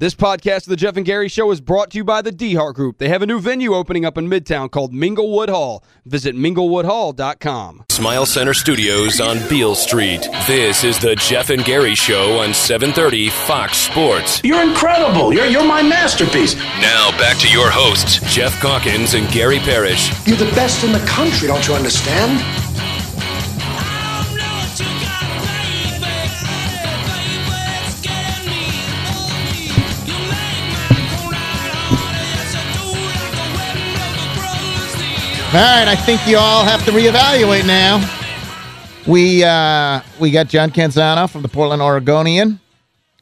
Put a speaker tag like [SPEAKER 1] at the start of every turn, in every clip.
[SPEAKER 1] This podcast of the Geoff and Gary Show is brought to you by the DeHart Group. They have a new venue opening up in Midtown called Minglewood Hall. Visit minglewoodhall.com.
[SPEAKER 2] Smile Center Studios on Beale Street. This is the Geoff and Gary Show on 730 Fox Sports.
[SPEAKER 3] You're incredible. You're, you're my masterpiece.
[SPEAKER 2] Now back to your hosts, Geoff Calkins and Gary Parrish.
[SPEAKER 3] You're the best in the country, don't you understand?
[SPEAKER 4] All right, I think you all have to reevaluate now. We uh, we got John Canzano from the Portland Oregonian,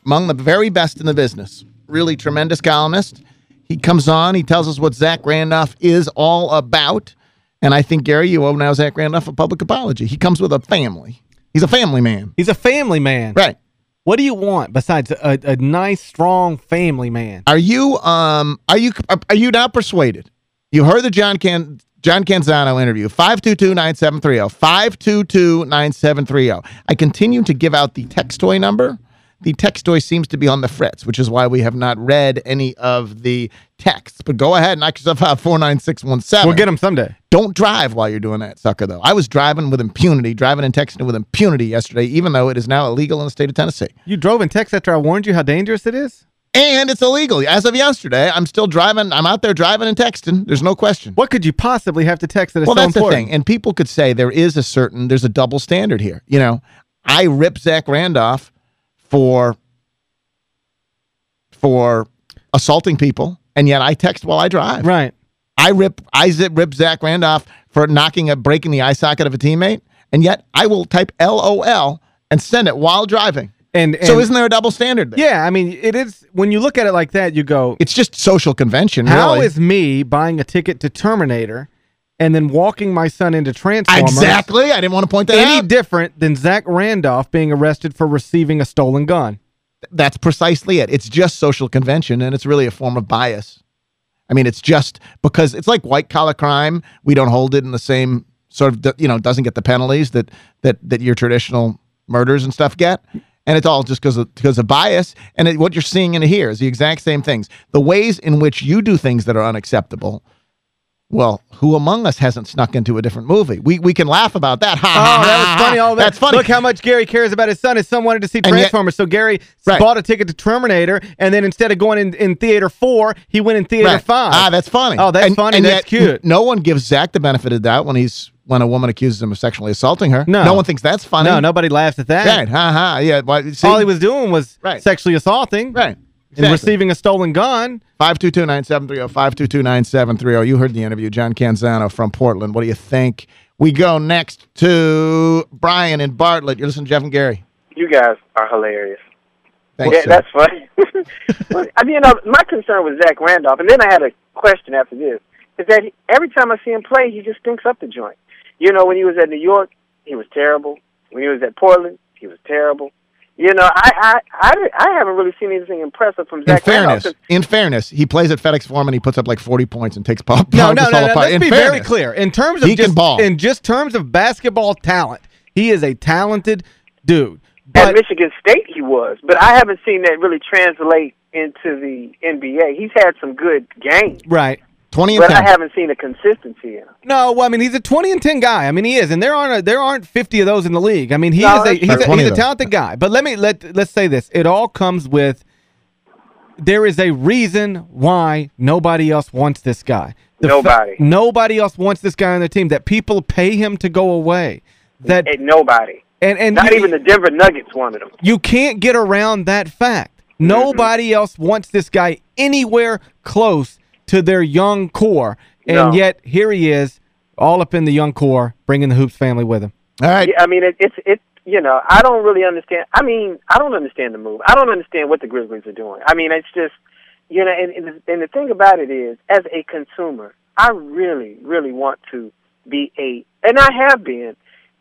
[SPEAKER 4] among the very best in the business. Really tremendous columnist. He comes on, he tells us what Zach Randolph is all about. And I think, Gary, you owe now Zach Randolph a public apology. He comes with a family. He's a family man.
[SPEAKER 5] He's a family man.
[SPEAKER 4] Right.
[SPEAKER 5] What do you want besides a, a nice, strong family man?
[SPEAKER 4] Are you um are you are you now persuaded? You heard the John Can John Canzano interview, 522-9730, 522-9730. I continue to give out the text toy number. The text toy seems to be on the fritz, which is why we have not read any of the texts. But go ahead, and knock yourself out, 49617.
[SPEAKER 5] We'll get him someday.
[SPEAKER 4] Don't drive while you're doing that, sucker, though. I was driving with impunity, driving and texting with impunity yesterday, even though it is now illegal in the state of Tennessee.
[SPEAKER 5] You drove in text after I warned you how dangerous it is?
[SPEAKER 4] And it's illegal. As of yesterday, I'm still driving. I'm out there driving and texting. There's no question.
[SPEAKER 5] What could you possibly have to text that is
[SPEAKER 4] well,
[SPEAKER 5] so
[SPEAKER 4] that's
[SPEAKER 5] important?
[SPEAKER 4] the thing. And people could say there is a certain, there's a double standard here. You know, I rip Zach Randolph for, for assaulting people, and yet I text while I drive.
[SPEAKER 5] Right.
[SPEAKER 4] I rip, I zip, rip Zach Randolph for knocking a, breaking the eye socket of a teammate, and yet I will type LOL and send it while driving.
[SPEAKER 5] And, and
[SPEAKER 4] so isn't there a double standard there?
[SPEAKER 5] Yeah, I mean, it is when you look at it like that, you go,
[SPEAKER 4] It's just social convention,
[SPEAKER 5] how
[SPEAKER 4] really.
[SPEAKER 5] is me buying a ticket to Terminator and then walking my son into Transformers
[SPEAKER 4] Exactly. I didn't want to point that
[SPEAKER 5] any
[SPEAKER 4] out.
[SPEAKER 5] Any different than Zach Randolph being arrested for receiving a stolen gun?
[SPEAKER 4] That's precisely it. It's just social convention, and it's really a form of bias. I mean, it's just because it's like white-collar crime. We don't hold it in the same sort of, you know, doesn't get the penalties that that that your traditional murders and stuff get. And it's all just because of, because of bias. And it, what you're seeing in here is the exact same things. The ways in which you do things that are unacceptable, well, who among us hasn't snuck into a different movie? We we can laugh about that. Ha, ha,
[SPEAKER 5] Oh, that was funny. All that.
[SPEAKER 4] That's funny.
[SPEAKER 5] Look how much Gary cares about his son. His son wanted to see
[SPEAKER 4] And yet-
[SPEAKER 5] Transformers, so Gary
[SPEAKER 4] Right.
[SPEAKER 5] bought a ticket to Terminator, and then instead of going in, in Theater 4, he went in Theater
[SPEAKER 4] Right.
[SPEAKER 5] 5.
[SPEAKER 4] Ah, that's funny.
[SPEAKER 5] Oh, that's funny. That's
[SPEAKER 4] yet
[SPEAKER 5] cute.
[SPEAKER 4] No one gives Zach the benefit of doubt when he's when a woman accuses him of sexually assaulting her.
[SPEAKER 5] No.
[SPEAKER 4] No one thinks that's funny.
[SPEAKER 5] No, nobody laughs at that.
[SPEAKER 4] Right. Ha ha. Yeah. Why, see?
[SPEAKER 5] All he was doing was
[SPEAKER 4] Right.
[SPEAKER 5] sexually assaulting
[SPEAKER 4] Right.
[SPEAKER 5] and receiving a stolen gun.
[SPEAKER 4] 522-9730, 522-9730. You heard the interview. John Canzano from Portland. What do you think? We go next to Brian and Bartlett. You're listening to Geoff and Gary.
[SPEAKER 6] You guys are hilarious.
[SPEAKER 4] Thanks,
[SPEAKER 6] yeah,
[SPEAKER 4] sir.
[SPEAKER 6] that's funny. Well, I mean, you know, my concern was Zach Randolph, and then I had a question after this. Is that he, every time I see him play, he just stinks up the joint. You know, when he was at New York, he was terrible. When he was at Portland, he was terrible. You know, I I I, I haven't really seen anything impressive from
[SPEAKER 4] In
[SPEAKER 6] Zach Randolph.
[SPEAKER 4] fairness,
[SPEAKER 6] since-
[SPEAKER 4] in fairness, he plays at FedEx Forum and he puts up like 40 points and takes Paul
[SPEAKER 5] No, no, no, no. Let's
[SPEAKER 4] In
[SPEAKER 5] be very clear. In terms of
[SPEAKER 4] He can
[SPEAKER 5] just
[SPEAKER 4] ball.
[SPEAKER 5] in just terms of basketball talent, he is a talented dude.
[SPEAKER 6] at
[SPEAKER 5] But
[SPEAKER 6] Michigan State, he was, but I haven't seen that really translate into the NBA. He's had some good games,
[SPEAKER 5] right.
[SPEAKER 4] 20 and
[SPEAKER 6] but
[SPEAKER 4] 10.
[SPEAKER 6] I haven't seen a consistency in him.
[SPEAKER 5] No, well, I mean, he's a 20 and 10 guy. I mean, he is, and there aren't a, there aren't 50 of those in the league. I mean, he
[SPEAKER 6] No,
[SPEAKER 5] is a he's, a, he's a talented guy. But let me let let's say this: it all comes with there is a reason why nobody else wants this guy. The
[SPEAKER 6] Nobody.
[SPEAKER 5] nobody else wants this guy on their team. That people pay him to go away. That
[SPEAKER 6] And nobody,
[SPEAKER 5] and and
[SPEAKER 6] not
[SPEAKER 5] you-
[SPEAKER 6] even the Denver Nuggets wanted him.
[SPEAKER 5] you can't get around that fact. Mm-hmm. Nobody else wants this guy anywhere close to their young core. And
[SPEAKER 6] No.
[SPEAKER 5] yet, here he is, all up in the young core, bringing the Hoops family with him.
[SPEAKER 4] All right.
[SPEAKER 6] Yeah, I mean, it, it's it. You know, I don't really understand. I mean, I don't understand the move. I don't understand what the Grizzlies are doing. I mean, it's just, you know, and and the, and the thing about it is, as a consumer, I really, really want to be a, and I have been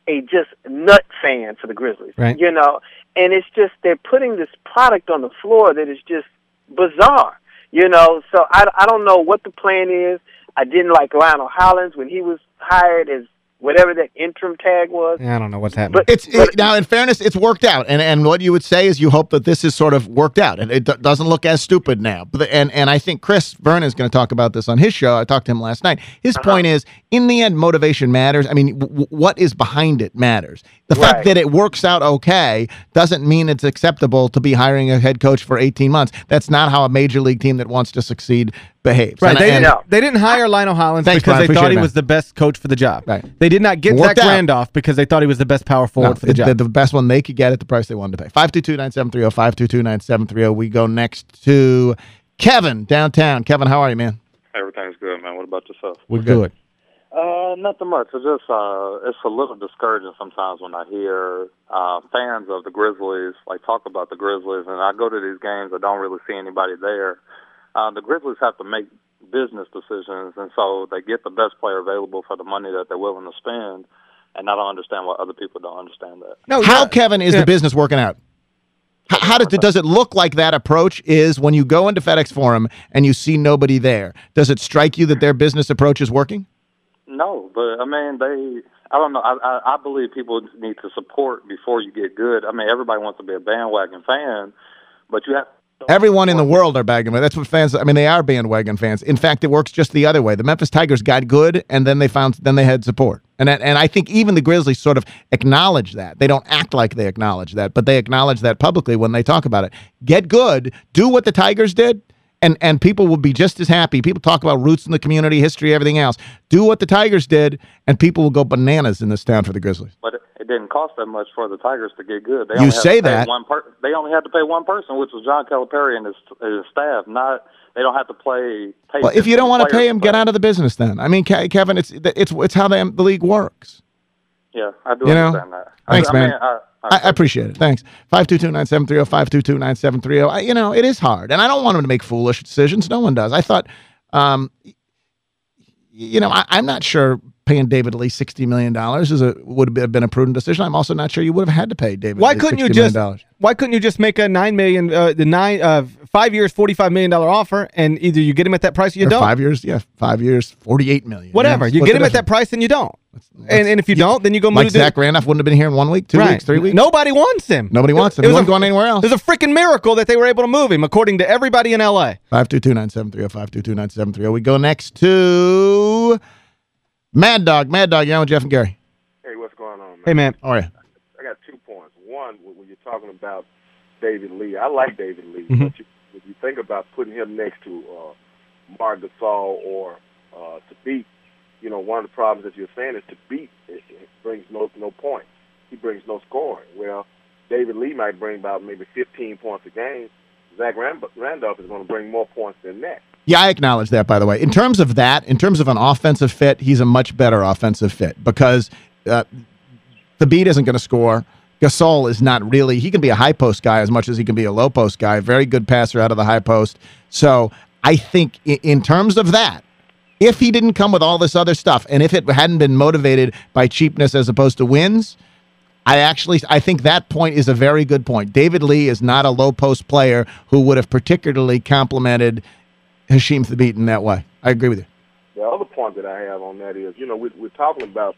[SPEAKER 6] a just nut fan for the Grizzlies.
[SPEAKER 5] Right.
[SPEAKER 6] You know, and it's just they're putting this product on the floor that is just bizarre. You know, so I, I don't know what the plan is. I didn't like Lionel Hollins when he was hired as whatever that interim tag was.
[SPEAKER 5] I don't know what's happening.
[SPEAKER 6] But
[SPEAKER 4] It's it, now, in fairness, it's worked out, and and what you would say is you hope that this is sort of worked out, and it do- doesn't look as stupid now. But the- and and I think Chris Vernon is going to talk about this on his show. I talked to him last night. His uh-huh. point is, in the end, motivation matters. I mean, w- what is behind it matters. The fact that it works out okay doesn't mean it's acceptable to be hiring a head coach for 18 months. That's not how a major league team that wants to succeed behaves.
[SPEAKER 5] Right,
[SPEAKER 4] And-
[SPEAKER 5] they
[SPEAKER 4] and-
[SPEAKER 5] didn't, they didn't hire Lionel Hollins
[SPEAKER 4] Thanks,
[SPEAKER 5] because
[SPEAKER 4] Brian.
[SPEAKER 5] they thought he
[SPEAKER 4] it,
[SPEAKER 5] was the best coach for the job.
[SPEAKER 4] Right.
[SPEAKER 5] They did not get
[SPEAKER 4] Worked
[SPEAKER 5] Zach
[SPEAKER 4] out.
[SPEAKER 5] Randolph because they thought he was the best power forward
[SPEAKER 4] No,
[SPEAKER 5] for the
[SPEAKER 4] it-
[SPEAKER 5] job.
[SPEAKER 4] The, the best one they could get at the price they wanted to pay. 522-9730, 522-9730. We go next to Kevin downtown. Kevin, how are you, man?
[SPEAKER 7] Everything's good, man. What about yourself?
[SPEAKER 5] We're good.
[SPEAKER 7] Uh, nothing much. It's just uh, it's a little discouraging sometimes when I hear uh, fans of the Grizzlies like talk about the Grizzlies, and I go to these games. I don't really see anybody there. Uh, the Grizzlies have to make business decisions, and so they get the best player available for the money that they're willing to spend. And I don't understand why other people don't understand that.
[SPEAKER 5] No,
[SPEAKER 4] How,
[SPEAKER 5] yeah.
[SPEAKER 4] Kevin, is
[SPEAKER 5] Yeah.
[SPEAKER 4] the business working out? How, how does, does it look like that approach is when you go into FedEx Forum and you see nobody there? Does it strike you that their business approach is working?
[SPEAKER 7] No, but I mean they. I don't know. I, I I believe people need to support before you get good. I mean, everybody wants to be a bandwagon fan, but you have.
[SPEAKER 4] Everyone in the world are bagging. That's what fans. I mean, they are bandwagon fans. In fact, it works just the other way. The Memphis Tigers got good, and then they found, then they had support. And that, and I think even the Grizzlies sort of acknowledge that. They don't act like they acknowledge that, but they acknowledge that publicly when they talk about it. Get good. Do what the Tigers did. And, and people will be just as happy. People talk about roots in the community, history, everything else. Do what the Tigers did, and people will go bananas in this town for the Grizzlies.
[SPEAKER 7] But didn't cost that much for the Tigers to get good. They
[SPEAKER 4] You say that.
[SPEAKER 7] One per, they only had to pay one person, which was John Calipari and his, his staff. Not they don't have to play. Pay
[SPEAKER 4] Well, if you don't want to pay him, get
[SPEAKER 7] out.
[SPEAKER 4] of the business then. I mean, Kevin, it's it's it's how the, the league works.
[SPEAKER 7] Yeah, I do
[SPEAKER 4] You know?
[SPEAKER 7] understand that.
[SPEAKER 4] Thanks,
[SPEAKER 7] I,
[SPEAKER 4] man.
[SPEAKER 7] I mean, I,
[SPEAKER 4] I, appreciate it. Thanks. 522-9730, 522-9730. I, you know, it is hard. And I don't want him to make foolish decisions. No one does. I thought, um, you know, I, I'm not sure paying David Lee $60 million is a, would have been a prudent decision. I'm also not sure you would have had to pay David
[SPEAKER 5] Why
[SPEAKER 4] Lee
[SPEAKER 5] couldn't you
[SPEAKER 4] $60
[SPEAKER 5] just. Why couldn't you just make a 9 million uh the 9 uh 5 years 45 million dollar offer and either you get him at that price or you
[SPEAKER 4] Or
[SPEAKER 5] don't.
[SPEAKER 4] Five years, yeah, five years, 48 million.
[SPEAKER 5] Whatever.
[SPEAKER 4] Yeah,
[SPEAKER 5] you get him at that price and you don't. and and if you don't, then you go move
[SPEAKER 4] Like Zach Randolph wouldn't have been here in one week, two
[SPEAKER 5] Right.
[SPEAKER 4] weeks, three weeks.
[SPEAKER 5] Nobody wants him.
[SPEAKER 4] Nobody wants him.
[SPEAKER 5] It
[SPEAKER 4] He
[SPEAKER 5] was
[SPEAKER 4] wasn't going anywhere else.
[SPEAKER 5] It was a freaking miracle that they were able to move him, according to everybody in L.A.
[SPEAKER 4] 522-9730, 522-9730. We go next to Mad Dog. Mad Dog, you're on with Geoff and Gary.
[SPEAKER 8] Hey, what's going on, man?
[SPEAKER 5] Hey, man.
[SPEAKER 4] How are you?
[SPEAKER 8] I got two points. One, when you're talking about David Lee, I like David Lee,
[SPEAKER 5] Mhm.
[SPEAKER 8] but you, when you think about putting him next to uh, Marc Gasol or uh, to beat, you know, one of the problems that you're saying is to beat it, it brings no no points. He brings no scoring. Well, David Lee might bring about maybe 15 points a game. Zach Rand- Randolph is going to bring more points than that.
[SPEAKER 4] Yeah, I acknowledge that, by the way. In terms of that, in terms of an offensive fit, he's a much better offensive fit because uh, Thabeet isn't going to score. Gasol is not really, he can be a high post guy as much as he can be a low post guy. Very good passer out of the high post. So I think in, in terms of that, if he didn't come with all this other stuff and if it hadn't been motivated by cheapness as opposed to wins, I actually I think that point is a very good point. David Lee is not a low post player who would have particularly complimented Hasheem Thabeet in that way. I agree with you.
[SPEAKER 8] The other point that I have on that is, you know, we, we're talking about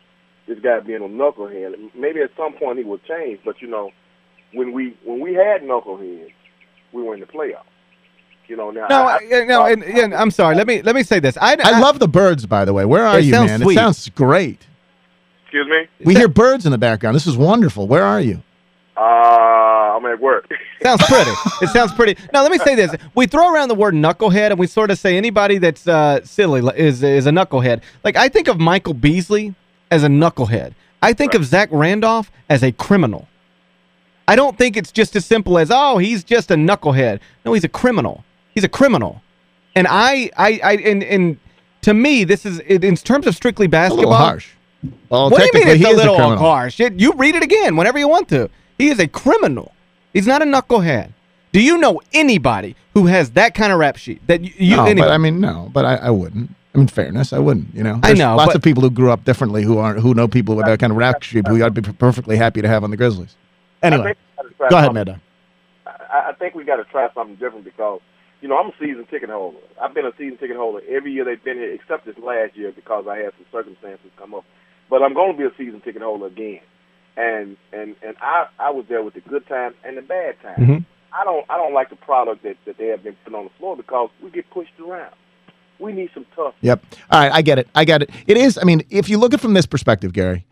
[SPEAKER 8] this guy being a knucklehead. Maybe at some point he will change, but you know, when we when we had knuckleheads, we were in the playoffs. You know, now
[SPEAKER 5] No,
[SPEAKER 8] I,
[SPEAKER 5] I, yeah, no, and, and I'm sorry. Let me let me say this. I,
[SPEAKER 4] I love the birds, by the way. Where are you,
[SPEAKER 5] sounds
[SPEAKER 4] man?
[SPEAKER 5] sweet.
[SPEAKER 4] It sounds great.
[SPEAKER 8] excuse me.
[SPEAKER 4] We hear birds in the background. This is wonderful. Where are you?
[SPEAKER 8] Uh, I'm at work.
[SPEAKER 5] Sounds pretty. it sounds pretty. Now, let me say this. We throw around the word knucklehead, and we sort of say anybody that's uh, silly is is a knucklehead. Like, I think of Michael Beasley as a knucklehead. I think of Zach Randolph as a criminal. I don't think it's just as simple as, oh, he's just a knucklehead. No, he's a criminal. He's a criminal. And I, I, I and, and to me, this is, in terms of strictly basketball.
[SPEAKER 4] little harsh. Well,
[SPEAKER 5] What do you mean it's a little
[SPEAKER 4] criminal.
[SPEAKER 5] harsh? It- You read it again whenever you want to. He is a criminal. He's not a knucklehead. Do you know anybody who has that kind of rap sheet? That you, you
[SPEAKER 4] no,
[SPEAKER 5] anybody?
[SPEAKER 4] but I mean, no, but I, I wouldn't. I mean, fairness, I wouldn't. You know,
[SPEAKER 5] I know,
[SPEAKER 4] lots
[SPEAKER 5] but-
[SPEAKER 4] of people who grew up differently who aren't who know people with that kind of rap sheet who I'd be perfectly happy to have on the Grizzlies. Anyway,
[SPEAKER 8] I think we gotta try
[SPEAKER 4] go ahead,
[SPEAKER 8] something-
[SPEAKER 4] Mad Dog.
[SPEAKER 8] I, I think we got to try something different because, you know, I'm a season ticket holder. I've been a season ticket holder every year they've been here, except this last year because I had some circumstances come up. but I'm going to be a season ticket holder again. And and and I I was there with the good times and the bad times.
[SPEAKER 5] Mhm.
[SPEAKER 8] I don't I don't like the product that that they have been put on the floor because we get pushed around. We need some tough.
[SPEAKER 4] Yep. All right, I get it. I get it. It is, I mean, if you look at it from this perspective, Gary,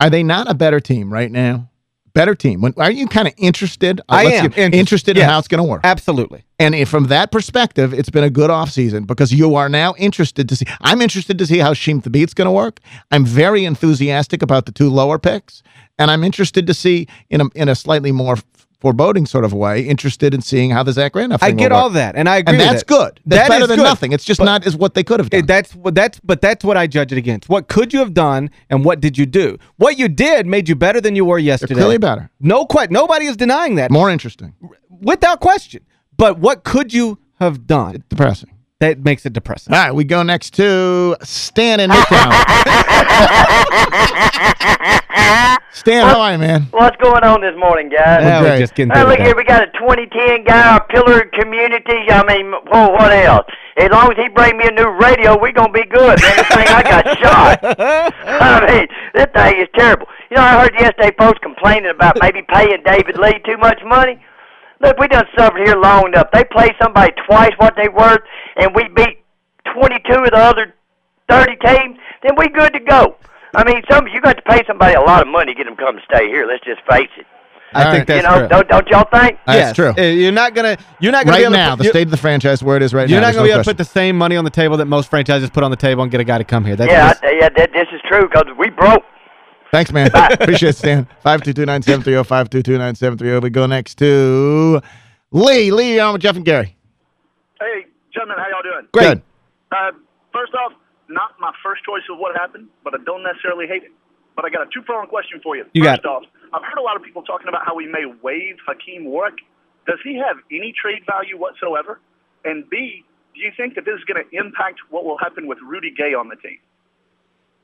[SPEAKER 4] are they not a better team right now? Better team. When, are you kind of interested? uh,
[SPEAKER 5] I am interested,
[SPEAKER 4] interested in how it's going to work.
[SPEAKER 5] Absolutely.
[SPEAKER 4] And if from that perspective, it's been a good offseason because you are now interested to see. I'm interested to see how Sheem the Beat's going to work. I'm very enthusiastic about the two lower picks. And I'm interested to see, in a, in a slightly more foreboding sort of way, interested in seeing how the Zach Randolph
[SPEAKER 5] I get all that, and I agree
[SPEAKER 4] And that's
[SPEAKER 5] it.
[SPEAKER 4] good. That's
[SPEAKER 5] That
[SPEAKER 4] better than
[SPEAKER 5] good.
[SPEAKER 4] nothing. It's just
[SPEAKER 5] But-
[SPEAKER 4] not as what they could have done.
[SPEAKER 5] That's what that's but that's what I judge it against. What could you have done and what did you do? What you did made you better than you were yesterday.
[SPEAKER 4] clearly better.
[SPEAKER 5] No que- nobody is denying that.
[SPEAKER 4] More interesting.
[SPEAKER 5] Without question. But what could you have done?
[SPEAKER 4] Depressing.
[SPEAKER 5] That makes it depressing.
[SPEAKER 4] All right, we go next to Stan in Midtown. Stan, how are you, man?
[SPEAKER 9] What's going on this morning, guys?
[SPEAKER 5] Yeah, we're
[SPEAKER 4] great.
[SPEAKER 5] just getting
[SPEAKER 9] Hey,
[SPEAKER 5] through
[SPEAKER 9] look
[SPEAKER 5] the
[SPEAKER 9] here, we got a 2010 guy, a pillar of community. I mean, whoa, what else? As long as he bring me a new radio, we gonna be good. Man, this thing I got shot. I mean, this thing is terrible. You know, I heard yesterday folks complaining about maybe paying David Lee too much money. Look, we done suffered here long enough. They play somebody twice what they worth, and we beat 22 of the other 30 teams. Then we good to go. I mean, some you got to pay somebody a lot of money to get them to come stay here. Let's just face it.
[SPEAKER 5] I
[SPEAKER 4] All
[SPEAKER 5] think
[SPEAKER 4] right.
[SPEAKER 5] that's
[SPEAKER 9] you know,
[SPEAKER 5] true.
[SPEAKER 9] don't don't y'all think?
[SPEAKER 4] That's
[SPEAKER 5] Yes.
[SPEAKER 4] true.
[SPEAKER 5] Uh, You're not gonna you're not gonna be
[SPEAKER 4] Right
[SPEAKER 5] able
[SPEAKER 4] now,
[SPEAKER 5] put-
[SPEAKER 4] the state of the franchise where it is right
[SPEAKER 5] You're
[SPEAKER 4] now.
[SPEAKER 5] not going to be
[SPEAKER 4] no
[SPEAKER 5] able to put the same money on the table that most franchises put on the table and get a guy to come here. That's
[SPEAKER 9] yeah,
[SPEAKER 5] just-
[SPEAKER 9] I, yeah, that, this is true because we broke.
[SPEAKER 4] Thanks, man. Appreciate it, Stan. 522-9730, 522-9730. We go next to Lee. Lee, you're on with Geoff and Gary.
[SPEAKER 10] Hey, gentlemen, how y'all doing?
[SPEAKER 5] Great.
[SPEAKER 4] Good.
[SPEAKER 10] Uh, first off, not my first choice of what happened, but I don't necessarily hate it. But I got a two-pronged question for you.
[SPEAKER 5] You got
[SPEAKER 10] first off, I've heard a lot of people talking about how we may waive Hakim Warrick. Does he have any trade value whatsoever? And B, do you think that this is going to impact what will happen with Rudy Gay on the team?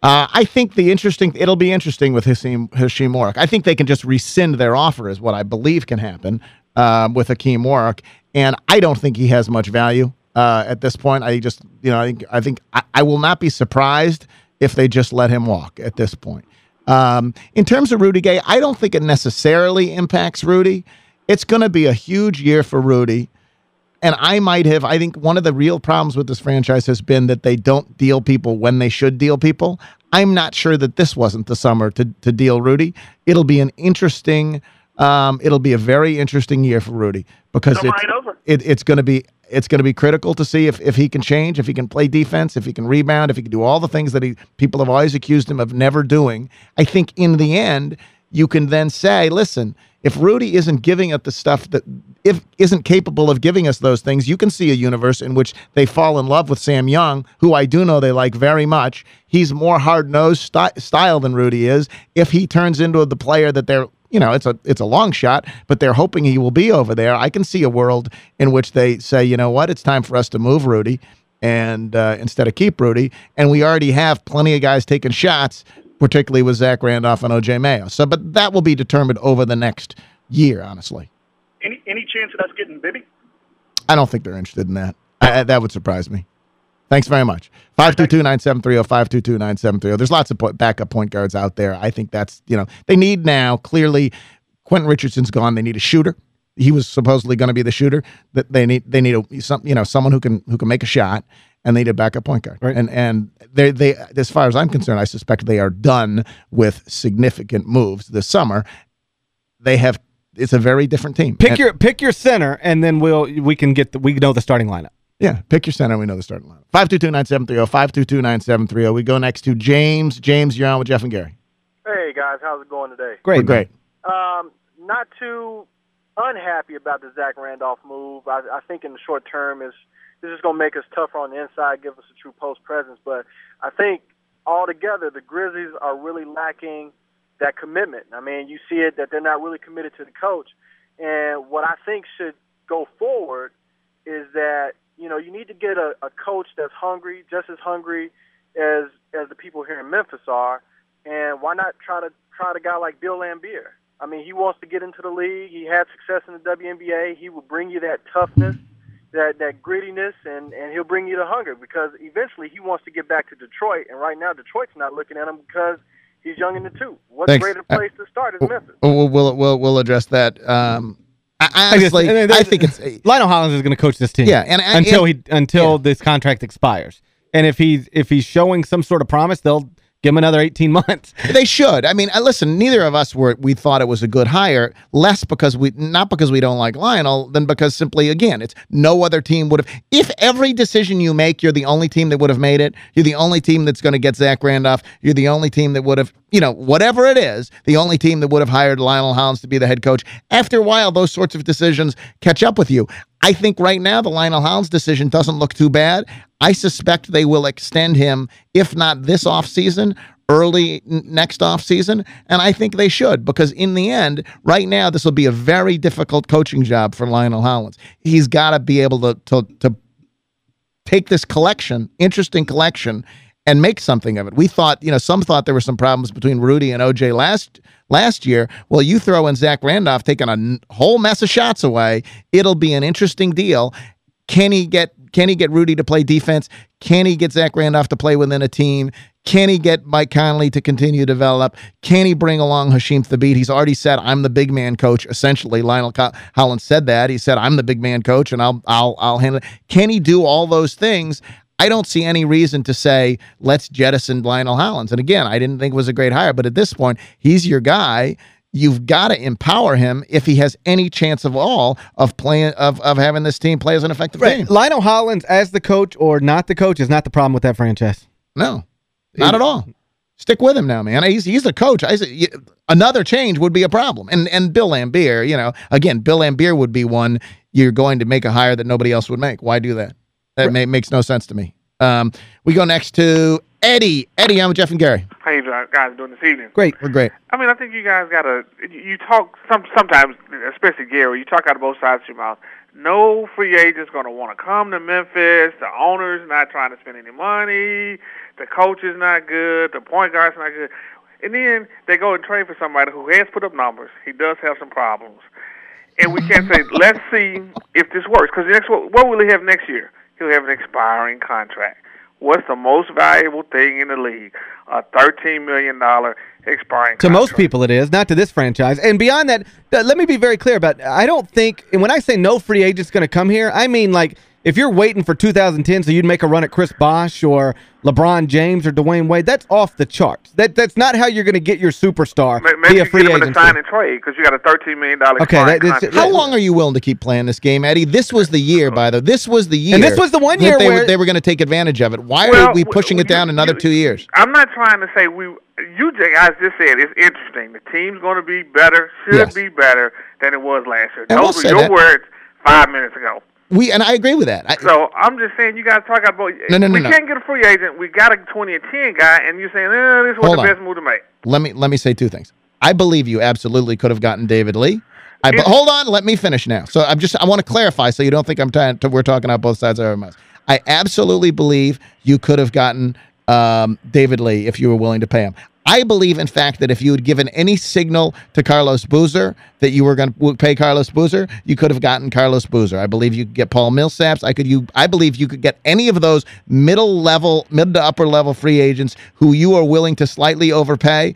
[SPEAKER 4] Uh, I think the interesting it'll be interesting with Hashim Hashim Warrick. I think they can just rescind their offer, is what I believe can happen um, with Hakim Warrick, and I don't think he has much value uh, at this point. I just you know I think I think I, I will not be surprised if they just let him walk at this point. Um, in terms of Rudy Gay, I don't think it necessarily impacts Rudy. It's going to be a huge year for Rudy. And I might have, I think one of the real problems with this franchise has been that they don't deal people when they should deal people. I'm not sure that this wasn't the summer to, to deal Rudy. It'll be an interesting, um, it'll be a very interesting year for Rudy because
[SPEAKER 10] Come
[SPEAKER 4] it's,
[SPEAKER 10] right
[SPEAKER 4] it, it's going to be it's going to be critical to see if, if he can change, if he can play defense, if he can rebound, if he can do all the things that he people have always accused him of never doing. I think in the end, you can then say, listen, if Rudy isn't giving us the stuff that if isn't capable of giving us those things, you can see a universe in which they fall in love with Sam Young, who I do know they like very much. He's more hard nosed sty- style than Rudy is. If he turns into the player that they're you know, it's a it's a long shot, but they're hoping he will be over there. I can see a world in which they say, you know what, it's time for us to move Rudy, and uh, instead of keep Rudy, and we already have plenty of guys taking shots, particularly with Zach Randolph and OJ Mayo. So, but that will be determined over the next year, honestly.
[SPEAKER 10] Any any chance of us getting Bibby?
[SPEAKER 4] I don't think they're interested in that. I, that would surprise me. Thanks very much. 522-9730, 522-9730. There's lots of po- backup point guards out there. I think that's, you know, they need now, clearly, Quentin Richardson's gone. They need a shooter. He was supposedly going to be the shooter. That they need they need a some you know someone who can who can make a shot and they need a backup point guard.
[SPEAKER 5] Right.
[SPEAKER 4] And and they they as far as I'm concerned, I suspect they are done with significant moves this summer. They have it's a very different team.
[SPEAKER 5] Pick
[SPEAKER 4] And-
[SPEAKER 5] your pick your center, and then we'll we can get the, we know the starting lineup.
[SPEAKER 4] Yeah, pick your center. We know the starting lineup. 522-9730, 522-9730. We go next to James. James, you're on with Geoff and Gary.
[SPEAKER 11] Hey guys, how's it going today?
[SPEAKER 5] Great,
[SPEAKER 4] We're great.
[SPEAKER 11] Um, not too unhappy about the Zach Randolph move. I, I think in the short term is this is going to make us tougher on the inside, give us a true post presence. But I think altogether the Grizzlies are really lacking that commitment. I mean, you see it that they're not really committed to the coach. And what I think should go forward is that you know you need to get a, a coach that's hungry, just as hungry as as the people here in Memphis are. And why not try to try a guy like Bill Laimbeer? I mean, he wants to get into the league. He had success in the WNBA. He will bring you that toughness. That that grittiness, and and he'll bring you the hunger because eventually he wants to get back to Detroit, and right now Detroit's not looking at him because he's young in the two. What
[SPEAKER 4] Thanks.
[SPEAKER 11] greater
[SPEAKER 4] Uh,
[SPEAKER 11] place to start is Memphis?
[SPEAKER 4] We'll we'll we'll, we'll address that. Um, I, honestly,
[SPEAKER 5] I, guess-
[SPEAKER 4] I think it's
[SPEAKER 5] Lionel Hollins is going to coach this team.
[SPEAKER 4] Yeah, and- and-
[SPEAKER 5] until
[SPEAKER 4] and-
[SPEAKER 5] he until this contract expires, and if he's if he's showing some sort of promise, they'll give him another 18 months.
[SPEAKER 4] They should. I mean, uh, listen, neither of us were we thought it was a good hire, less because we not because we don't like Lionel, than because simply again, it's no other team would have if every decision you make, you're the only team that would have made it, you're the only team that's going to get Zach Randolph, you're the only team that would have, you know, whatever it is, the only team that would have hired Lionel Hollins to be the head coach. After a while, those sorts of decisions catch up with you. I think right now the Lionel Hollins decision doesn't look too bad. I suspect they will extend him, if not this offseason, early next offseason. And I think they should because in the end, right now, this will be a very difficult coaching job for Lionel Hollins. He's got to be able to, to, to take this collection, interesting collection, and make something of it. We thought, you know, some thought there were some problems between Rudy and OJ last last year. Well, you throw in Zach Randolph taking a whole mess of shots away, it'll be an interesting deal. Can he get can he get Rudy to play defense? Can he get Zach Randolph to play within a team? Can he get Mike Conley to continue to develop? Can he bring along Hasheem Thabeet? He's already said, I'm the big man coach. Essentially, Lionel Holland said that. He said, I'm the big man coach and I'll I'll I'll handle it. Can he do all those things? I don't see any reason to say, let's jettison Lionel Hollins. And again, I didn't think it was a great hire, but at this point, he's your guy. You've got to empower him if he has any chance of all of playing of, of having this team play as an effective team.
[SPEAKER 5] Lionel Hollins as the coach or not the coach is not the problem with that franchise.
[SPEAKER 4] No, not at all. Stick with him now, man. He's he's the coach. I another change would be a problem. And and Bill Laimbeer, you know, again, Bill Laimbeer would be one you're going to make a hire that nobody else would make. Why do that? That may, makes no sense to me. Um, we go next to Eddie. Eddie, I'm with Geoff and Gary.
[SPEAKER 12] How you guys doing this evening?
[SPEAKER 4] Great. We're great.
[SPEAKER 12] I mean, I think you guys got to, you talk, some sometimes, especially Gary, you talk out of both sides of your mouth. No free agent's going to want to come to Memphis. The owner's not trying to spend any money. The coach is not good. The point guard's not good. And then they go and trade for somebody who has put up numbers. He does have some problems. And we can't say, let's see if this works. Because next, what, what will he have next year? He'll have an expiring contract. What's the most valuable thing in the league? A $13 million expiring
[SPEAKER 5] To most people it is, not to this franchise. And beyond that, uh, let me be very clear about I don't think, and when I say no free agent's going to come here, I mean like if you're waiting for 2010 so you'd make a run at Chris Bosh or LeBron James or Dwyane Wade, that's off the charts. That That's not how you're going to get your superstar
[SPEAKER 12] Maybe
[SPEAKER 5] via
[SPEAKER 12] you
[SPEAKER 5] free
[SPEAKER 12] get him in
[SPEAKER 5] agency.
[SPEAKER 12] sign and trade because you got a $13 million
[SPEAKER 5] Okay, that-
[SPEAKER 12] contract.
[SPEAKER 4] How long are you willing to keep playing this game, Eddie? This was the year, by the way. This was the year.
[SPEAKER 5] And this was the one year
[SPEAKER 4] they, were-
[SPEAKER 5] where-
[SPEAKER 4] they were going to take advantage of it. Why
[SPEAKER 12] Well,
[SPEAKER 4] are we pushing it down another two years?
[SPEAKER 12] I'm not trying to say we. You guys just said it's interesting. The team's going to be better, should
[SPEAKER 4] Yes.
[SPEAKER 12] be better than it was last year.
[SPEAKER 4] And we'll
[SPEAKER 12] Those were your
[SPEAKER 4] that.
[SPEAKER 12] words five minutes ago.
[SPEAKER 4] We and I agree with that. I,
[SPEAKER 12] So I'm just saying, you guys talk about.
[SPEAKER 4] No, no, no,
[SPEAKER 12] we
[SPEAKER 4] no.
[SPEAKER 12] can't get a free agent. We got a 20 and 10 guy, and you're saying, eh, this was
[SPEAKER 4] Hold
[SPEAKER 12] the
[SPEAKER 4] on.
[SPEAKER 12] best move to make.
[SPEAKER 4] let me let me say two things. I believe you absolutely could have gotten David Lee. I, but hold on, let me finish now. So I'm just I want to clarify so you don't think I'm trying to we're talking out both sides of our mouths. I absolutely believe you could have gotten um, David Lee if you were willing to pay him. I believe, in fact, that if you had given any signal to Carlos Boozer that you were going to pay Carlos Boozer, you could have gotten Carlos Boozer. I believe you could get Paul Millsaps. I could you. I believe you could get any of those middle level, mid to upper level free agents who you are willing to slightly overpay.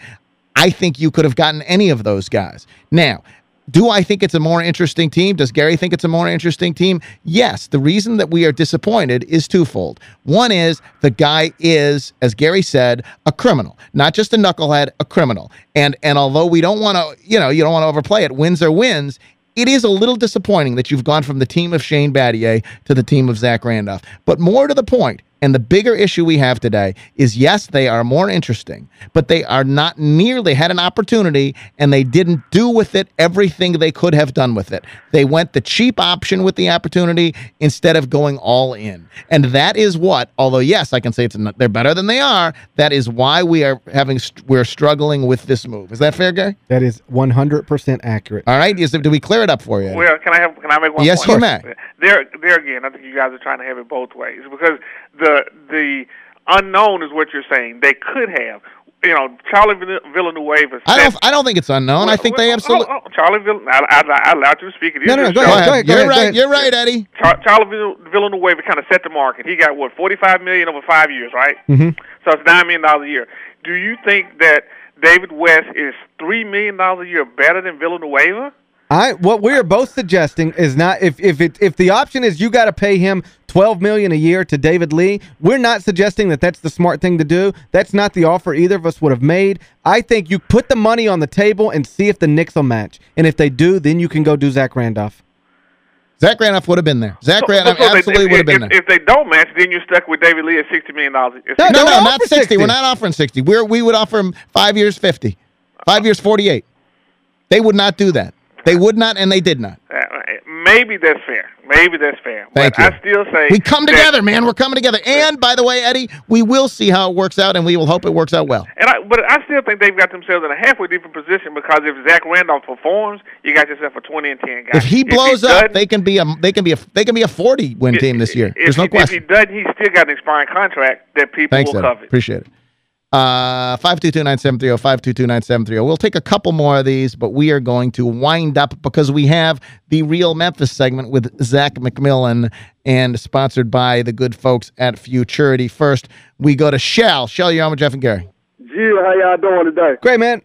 [SPEAKER 4] I think you could have gotten any of those guys. Now, do I think it's a more interesting team? Does Gary think it's a more interesting team? Yes. The reason that we are disappointed is twofold. One is the guy is, as Gary said, a criminal, not just a knucklehead, a criminal. And and although we don't want to, you know, you don't want to overplay it, wins are wins. It is a little disappointing that you've gone from the team of Shane Battier to the team of Zach Randolph. But more to the point, and the bigger issue we have today is yes, they are more interesting, but they are not nearly had an opportunity and they didn't do with it everything they could have done with it. They went the cheap option with the opportunity instead of going all in. And that is what, although yes, I can say it's not, they're better than they are, that is why we are having we're struggling with this move. Is that fair, Gary?
[SPEAKER 5] That is 100% accurate.
[SPEAKER 4] All right, is, did we clear it up for you?
[SPEAKER 12] Well, can I have? Can I make one?
[SPEAKER 4] Yes,
[SPEAKER 12] point?
[SPEAKER 4] you may.
[SPEAKER 12] There, there again. I think you guys are trying to have it both ways because the the unknown is what you're saying. They could have. you know, Charlie Vill- Villanueva.
[SPEAKER 4] I don't I don't think it's unknown. I think they absolutely.
[SPEAKER 12] Oh, oh, Charlie Vill- I, I, I allowed you to speak. It is
[SPEAKER 5] No, no,
[SPEAKER 12] your
[SPEAKER 5] no, go ahead, go ahead, go
[SPEAKER 4] You're
[SPEAKER 5] ahead, go
[SPEAKER 4] right.
[SPEAKER 5] ahead.
[SPEAKER 4] You're right, Eddie.
[SPEAKER 12] Char- Charlie Vill- Villanueva kind of set the market. He got what forty five million over five years, right?
[SPEAKER 5] Mm-hmm.
[SPEAKER 12] So it's nine million dollars a year. Do you think that David West is three million dollars a year better than Villanueva?
[SPEAKER 5] I what we are both suggesting is not if if it if the option is you got to pay him 12 million a year to David Lee, we're not suggesting that that's the smart thing to do. That's not the offer either of us would have made. I think you put the money on the table and see if the Knicks will match. And if they do, then you can go do Zach Randolph.
[SPEAKER 4] Zach Randolph would have been there. Zach
[SPEAKER 12] So-
[SPEAKER 4] Randolph
[SPEAKER 12] so they-
[SPEAKER 4] absolutely
[SPEAKER 12] if,
[SPEAKER 4] would have been
[SPEAKER 12] if,
[SPEAKER 4] there.
[SPEAKER 12] If they don't match, then you're stuck with David Lee at sixty million dollars.
[SPEAKER 4] No, no, no, not 60. We're not offering 60. We're, we would offer him five years 50. Five years 48. They would not do that. They would not, and they did not.
[SPEAKER 12] Uh, maybe that's fair. Maybe that's fair.
[SPEAKER 4] Thank
[SPEAKER 12] but
[SPEAKER 4] you.
[SPEAKER 12] I still say
[SPEAKER 4] We come together, man. We're coming together. And, by the way, Eddie, we will see how it works out, and we will hope it works out well.
[SPEAKER 12] And I, but I still think they've got themselves in a halfway different position because if Zach Randolph performs, you got yourself a twenty and ten guy.
[SPEAKER 4] If he blows up,
[SPEAKER 12] doesn't-
[SPEAKER 4] they can be a they can be a they can be a 40 win team this year. There's no
[SPEAKER 12] he, if
[SPEAKER 4] question.
[SPEAKER 12] he doesn't, he's still got an expiring contract that people
[SPEAKER 4] Thanks,
[SPEAKER 12] will
[SPEAKER 4] Eddie.
[SPEAKER 12] covet.
[SPEAKER 4] Appreciate it. Uh, 522-9730, 522-9730. We'll take a couple more of these, but we are going to wind up because we have the Real Memphis segment with Zach McMillan and sponsored by the good folks at Futurity. First, we go to Shell. Shell, you're on with Geoff and Gary.
[SPEAKER 13] Gee, how y'all doing today?
[SPEAKER 5] Great, man.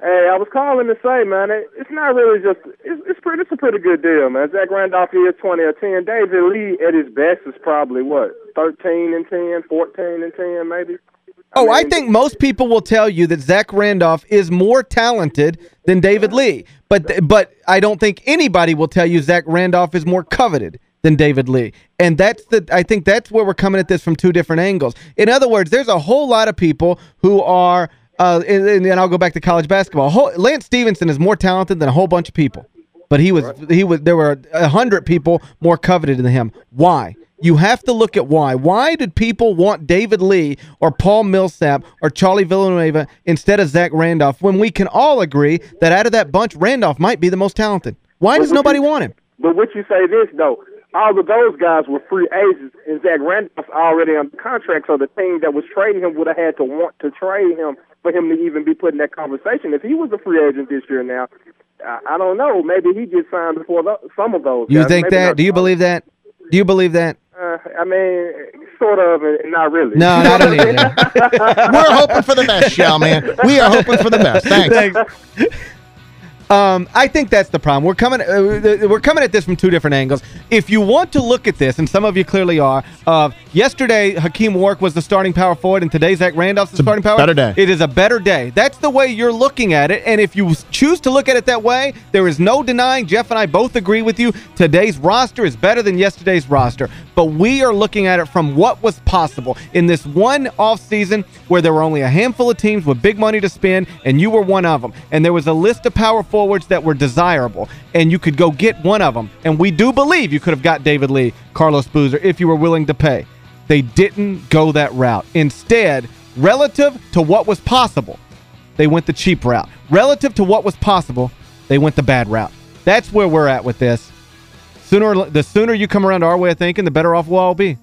[SPEAKER 13] Hey, I was calling to say, man, it, it's not really just it's it's pretty it's a pretty good deal, man. Zach Randolph is twenty or ten. David Lee at his best is probably what thirteen and 10, 14 and ten, maybe.
[SPEAKER 5] Oh, I think most people will tell you that Zach Randolph is more talented than David Lee. But but I don't think anybody will tell you Zach Randolph is more coveted than David Lee. And that's the I think that's where we're coming at this from two different angles. In other words, there's a whole lot of people who are uh and, and I'll go back to college basketball. Whole, Lance Stephenson is more talented than a whole bunch of people. But he was he was there were a hundred people more coveted than him. Why? You have to look at why. Why did people want David Lee or Paul Millsap or Charlie Villanueva instead of Zach Randolph when we can all agree that out of that bunch, Randolph might be the most talented? Why does nobody want him?
[SPEAKER 13] But what you say this though, all of those guys were free agents, and Zach Randolph's already on contract, so the team that was trading him would have had to want to trade him for him to even be put in that conversation. If he was a free agent this year now, I, I don't know. Maybe he gets signed before tho- some of those.
[SPEAKER 5] You
[SPEAKER 13] guys.
[SPEAKER 5] think
[SPEAKER 13] Maybe
[SPEAKER 5] that? Do you believe that? Do you believe that?
[SPEAKER 13] Uh, I mean, sort of, and not really.
[SPEAKER 5] No, I don't either.
[SPEAKER 4] We're hoping for the best, y'all, man. We are hoping for the best. Thanks.
[SPEAKER 5] Um, I think that's the problem. We're coming uh, we're coming at this from two different angles. If you want to look at this, and some of you clearly are, of yesterday Hakim Wark was the starting power forward, and today Zach Randolph's the starting power.
[SPEAKER 4] better day.
[SPEAKER 5] It is a better day. That's the way you're looking at it, and if you choose to look at it that way, there is no denying. Geoff and I both agree with you. Today's roster is better than yesterday's roster, but we are looking at it from what was possible in this one offseason where there were only a handful of teams with big money to spend, and you were one of them. And there was a list of power forwards that were desirable, and you could go get one of them. And we do believe you could have got David Lee, Carlos Boozer, if you were willing to pay. They didn't go that route. Instead, relative to what was possible, they went the cheap route. Relative to what was possible, they went the bad route. That's where we're at with this. Sooner, The sooner you come around to our way of thinking, the better off we'll all be.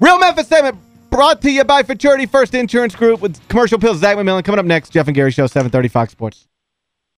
[SPEAKER 5] Real Memphis segment brought to you by Futurity First Insurance Group with commercial pills. Zach McMillan coming up next. Jeff and Gary Show, 730 Fox Sports.